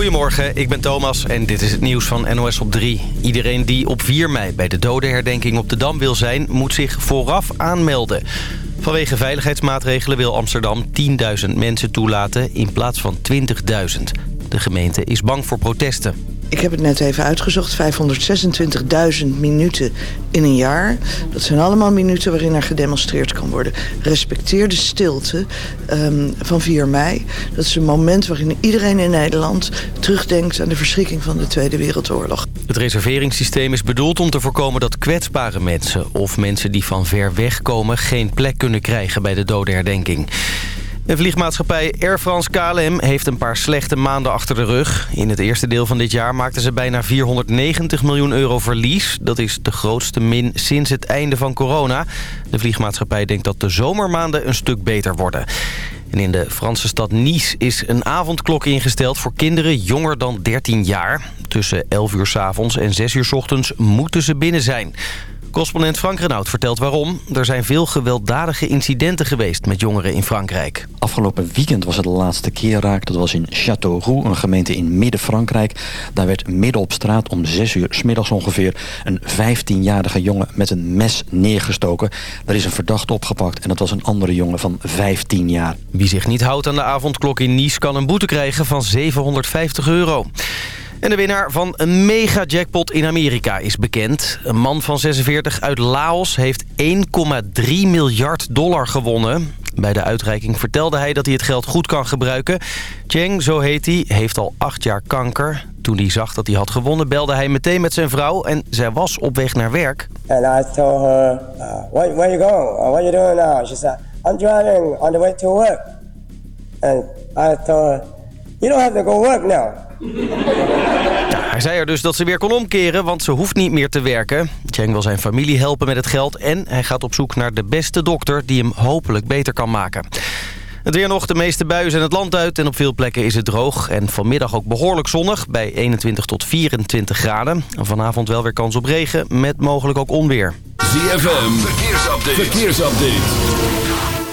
Goedemorgen, ik ben Thomas en dit is het nieuws van NOS op 3. Iedereen die op 4 mei bij de dodenherdenking op de Dam wil zijn... moet zich vooraf aanmelden. Vanwege veiligheidsmaatregelen wil Amsterdam 10.000 mensen toelaten in plaats van 20.000. De gemeente is bang voor protesten. Ik heb het net even uitgezocht. 526.000 minuten in een jaar. Dat zijn allemaal minuten waarin er gedemonstreerd kan worden. Respecteer de stilte um, van 4 mei. Dat is een moment waarin iedereen in Nederland terugdenkt aan de verschrikking van de Tweede Wereldoorlog. Het reserveringssysteem is bedoeld om te voorkomen dat kwetsbare mensen... of mensen die van ver weg komen geen plek kunnen krijgen bij de dodenherdenking. De vliegmaatschappij Air France KLM heeft een paar slechte maanden achter de rug. In het eerste deel van dit jaar maakten ze bijna 490 miljoen euro verlies. Dat is de grootste min sinds het einde van corona. De vliegmaatschappij denkt dat de zomermaanden een stuk beter worden. En in de Franse stad Nice is een avondklok ingesteld voor kinderen jonger dan 13 jaar. Tussen 11 uur s avonds en 6 uur s ochtends moeten ze binnen zijn. Correspondent Frank Renaud vertelt waarom. Er zijn veel gewelddadige incidenten geweest met jongeren in Frankrijk. Afgelopen weekend was het de laatste keer raak. Dat was in Châteauroux, een gemeente in Midden-Frankrijk. Daar werd midden op straat om 6 uur smiddags ongeveer... een 15-jarige jongen met een mes neergestoken. Er is een verdachte opgepakt en dat was een andere jongen van 15 jaar. Wie zich niet houdt aan de avondklok in Nice... kan een boete krijgen van 750 euro. En de winnaar van een mega-jackpot in Amerika is bekend. Een man van 46 uit Laos heeft 1,3 miljard dollar gewonnen. Bij de uitreiking vertelde hij dat hij het geld goed kan gebruiken. Cheng, zo heet hij, heeft al acht jaar kanker. Toen hij zag dat hij had gewonnen, belde hij meteen met zijn vrouw... en zij was op weg naar werk. And I told her, uh, where, where you going? Uh, are you doing now? She said, I'm driving on the way to work. And I told her, you don't have to go work now. Hij zei er dus dat ze weer kon omkeren, want ze hoeft niet meer te werken. Cheng wil zijn familie helpen met het geld en hij gaat op zoek naar de beste dokter die hem hopelijk beter kan maken. Het weer nog, de meeste buien zijn het land uit en op veel plekken is het droog. En vanmiddag ook behoorlijk zonnig, bij 21 tot 24 graden. Vanavond wel weer kans op regen, met mogelijk ook onweer. ZFM, verkeersupdate. verkeersupdate.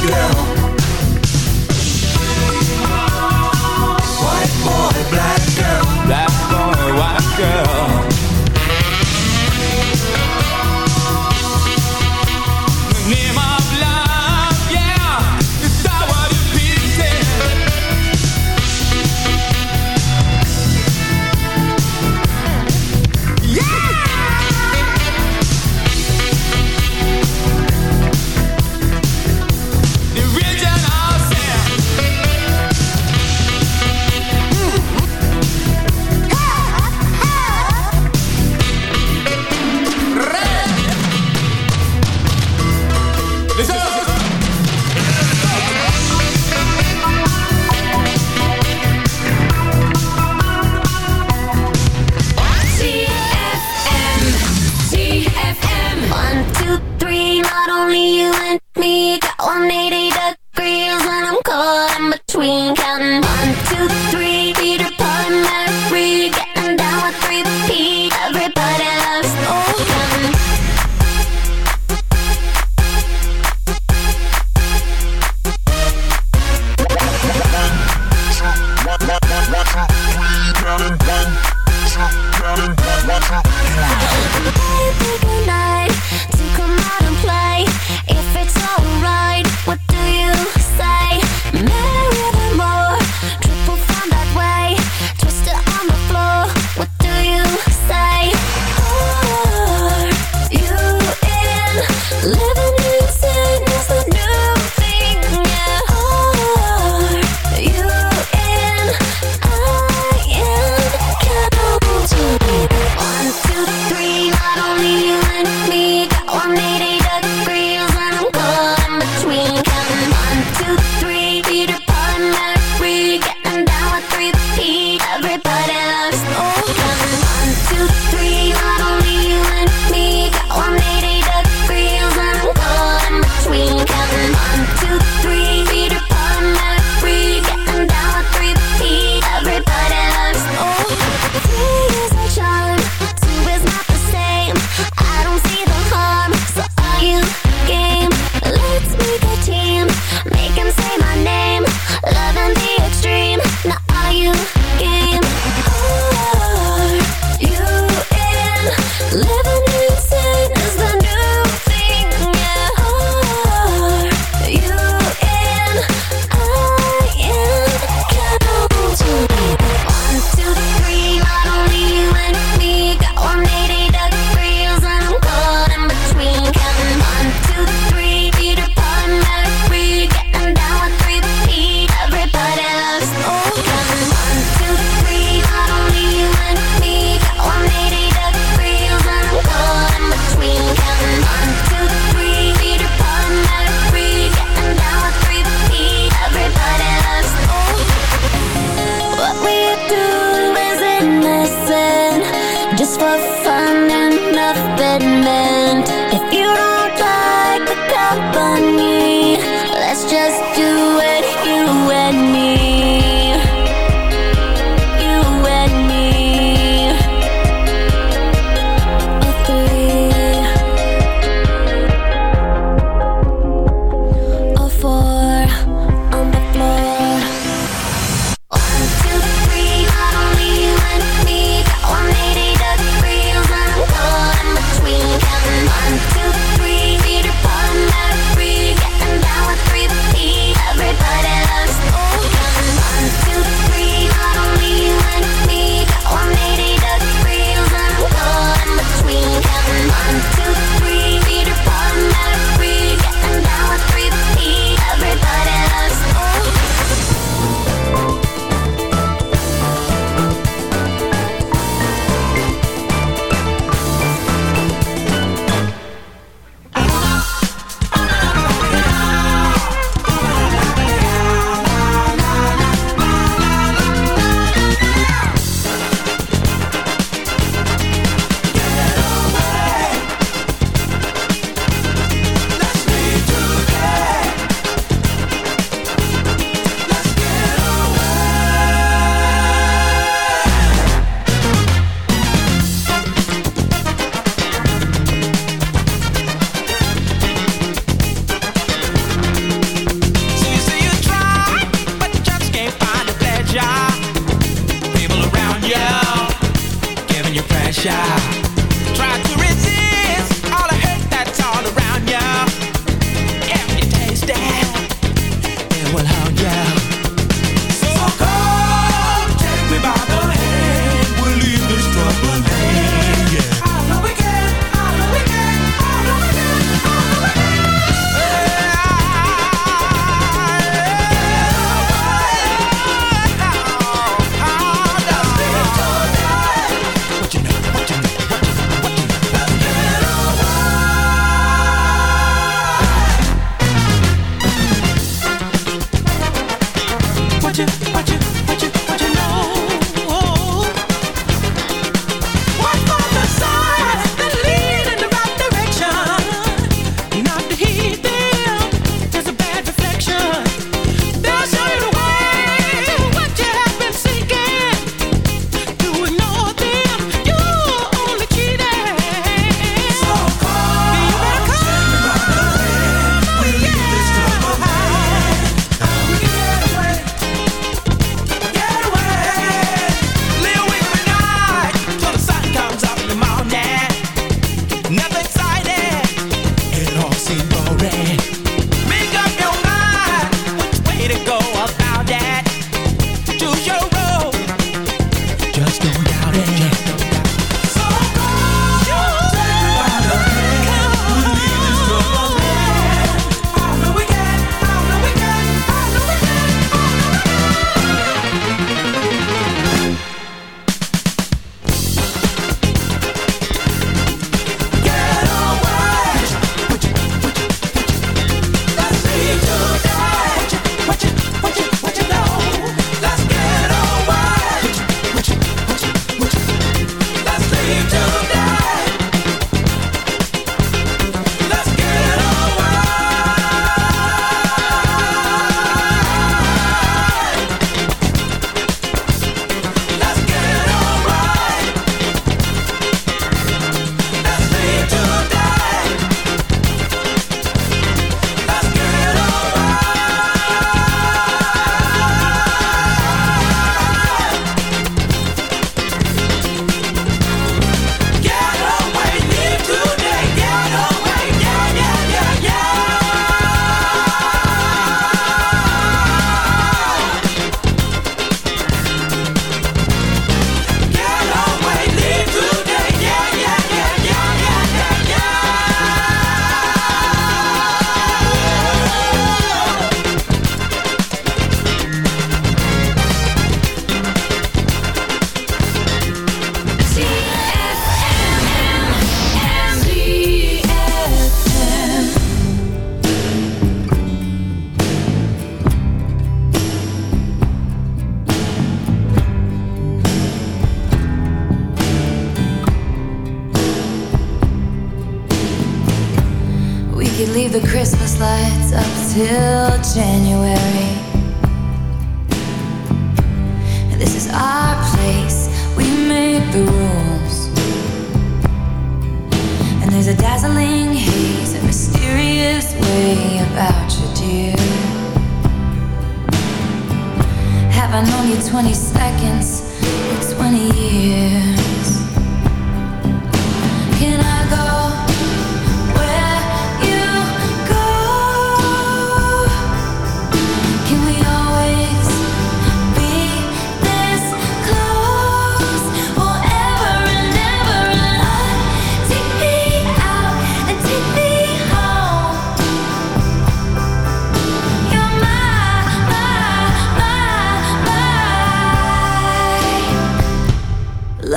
Yeah.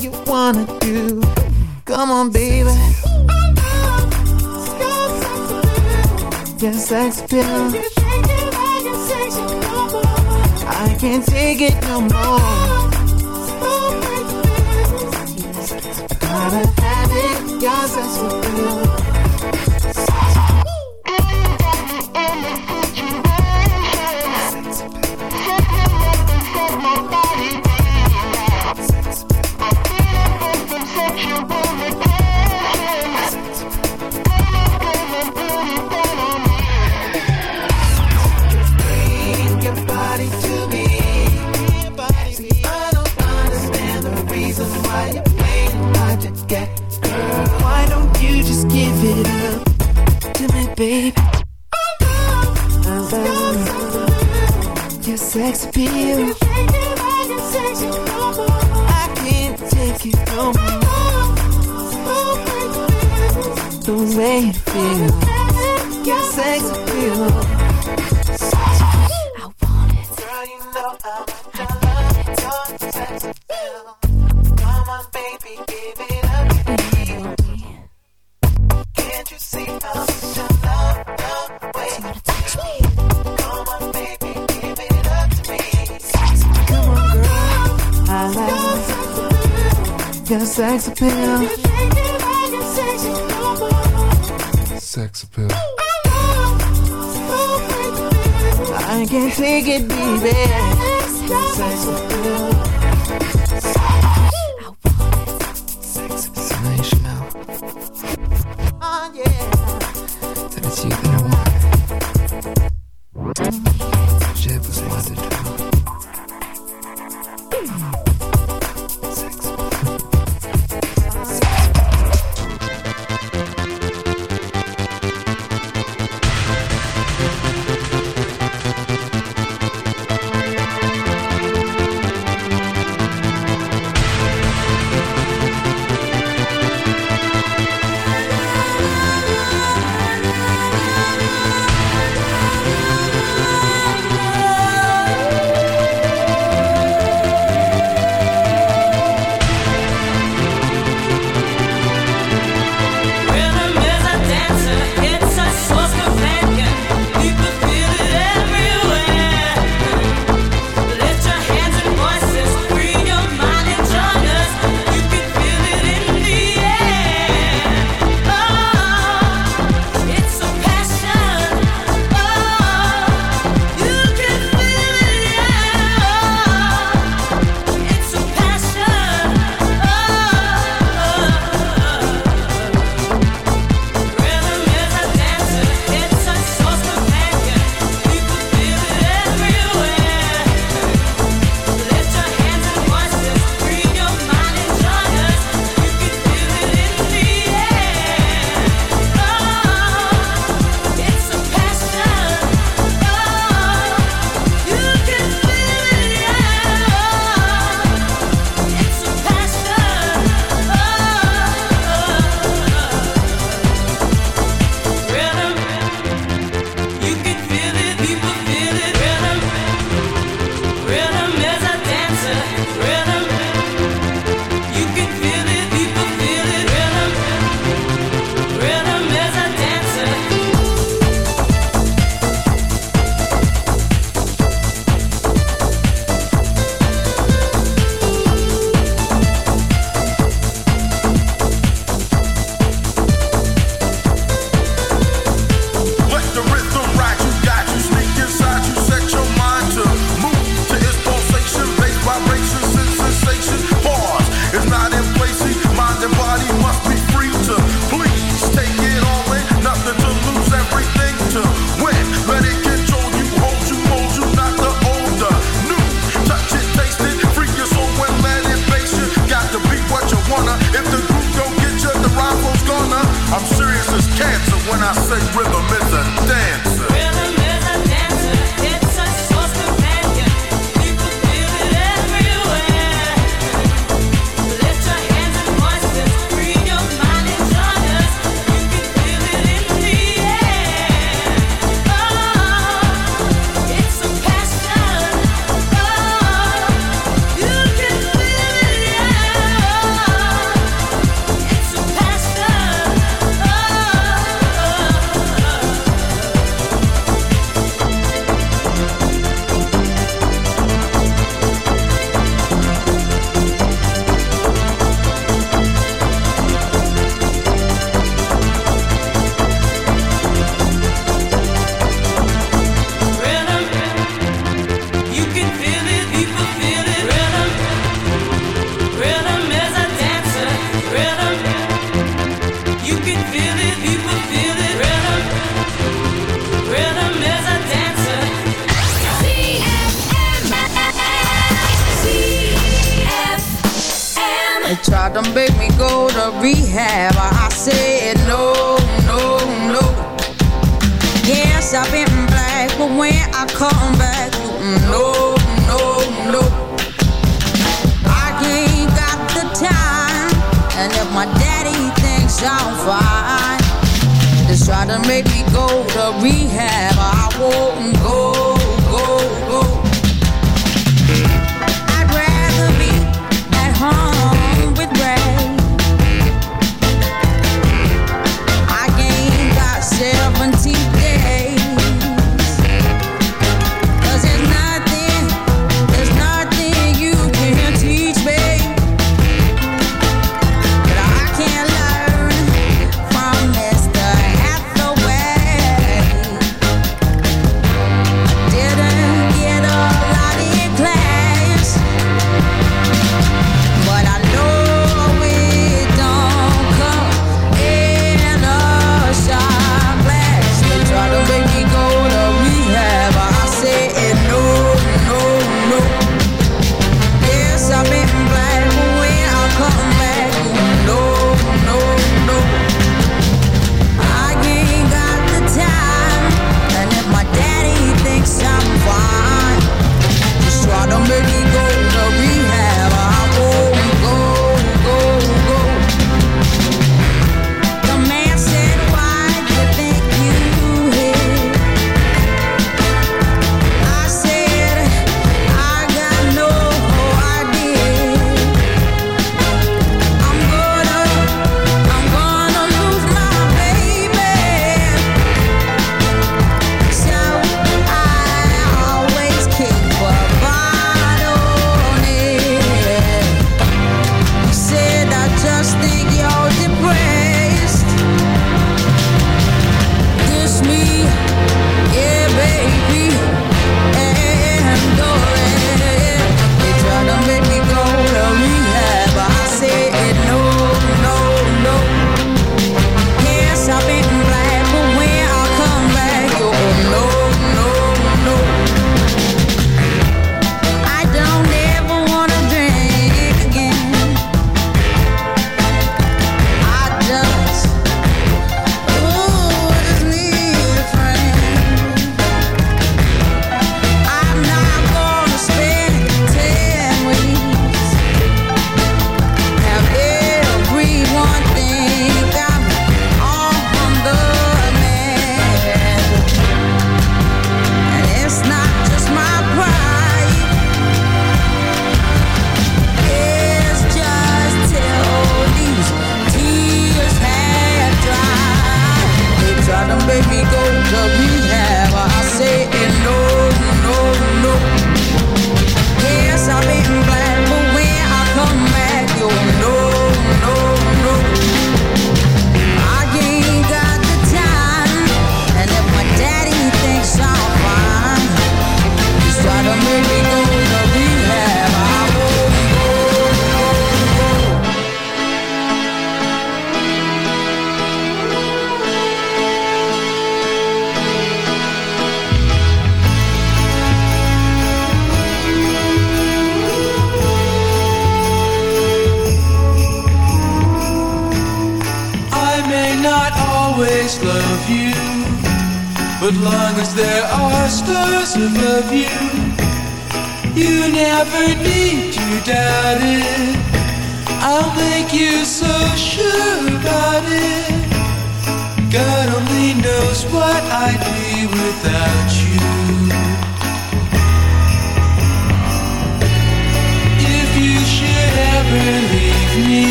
You wanna do. Come on, baby. Your sex appeal. I can't take it no more. I gotta have it, your sex appeal. Give it up to me, babe? I love your sex appeal. I can't take it no more. The way it feels, take it, baby.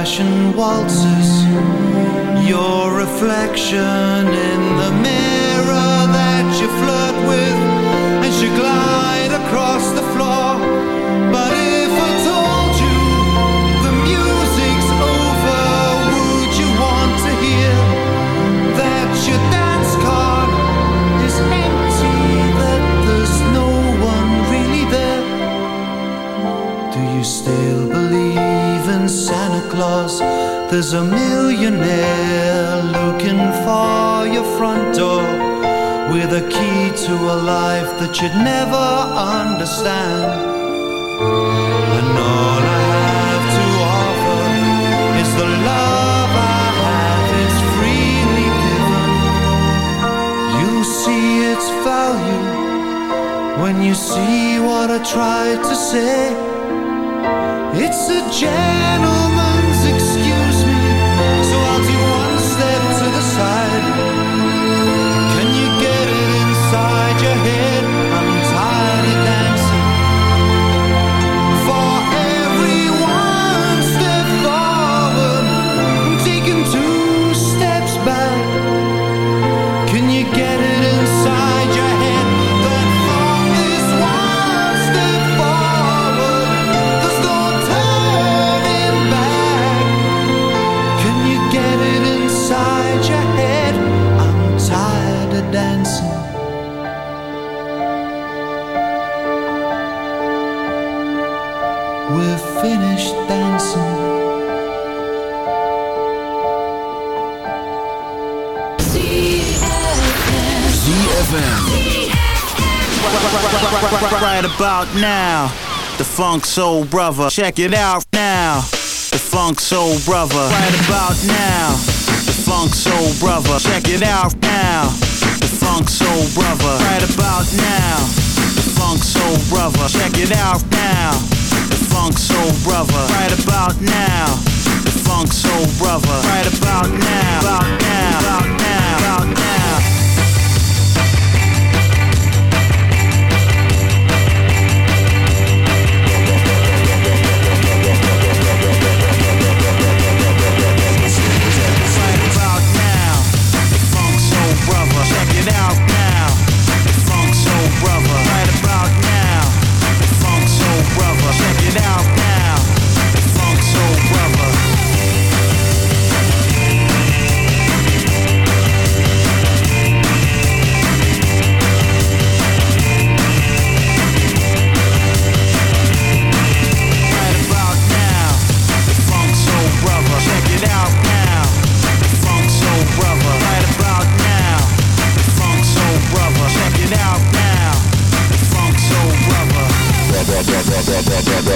old-fashioned waltzes. Your reflection finished dancing. ZFM. Right about now, the Funk Soul Brother. Check it out now, the Funk Soul Brother. Right about now, the Funk Soul Brother. Check it out now, the Funk Soul Brother. Right about now, the Funk Soul Brother. Check it out now funk soul brother right about now. The funk soul brother right about now. About now. About now. About now.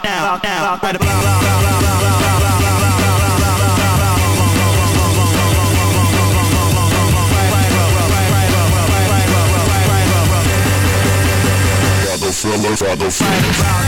Father, father, father, father,